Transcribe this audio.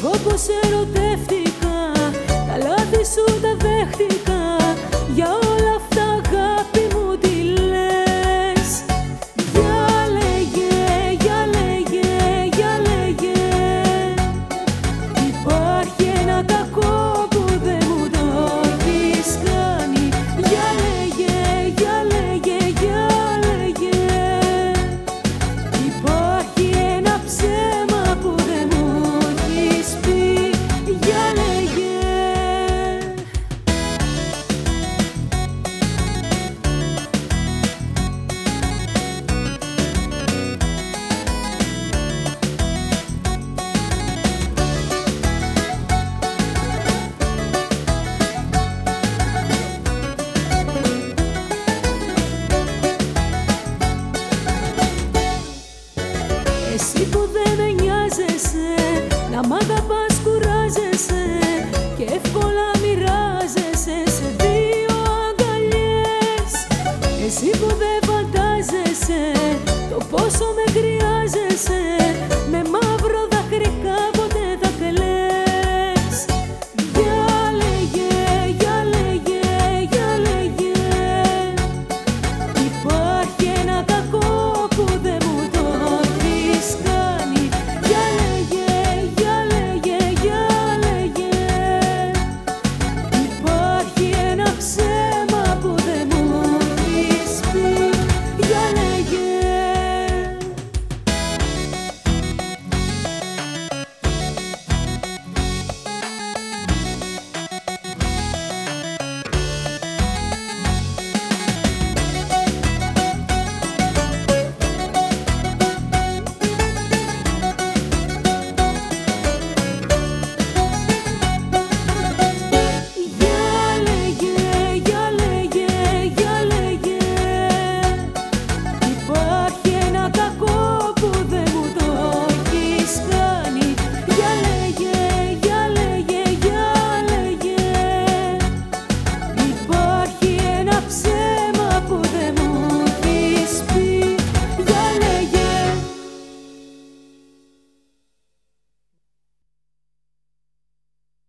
Εγώ πως ερωτεύω Να μ' αγαπάς κουράζεσαι Και εύκολα μοιράζεσαι σε δύο αγκαλιές. Εσύ που δεν φαντάζεσαι Το πόσο με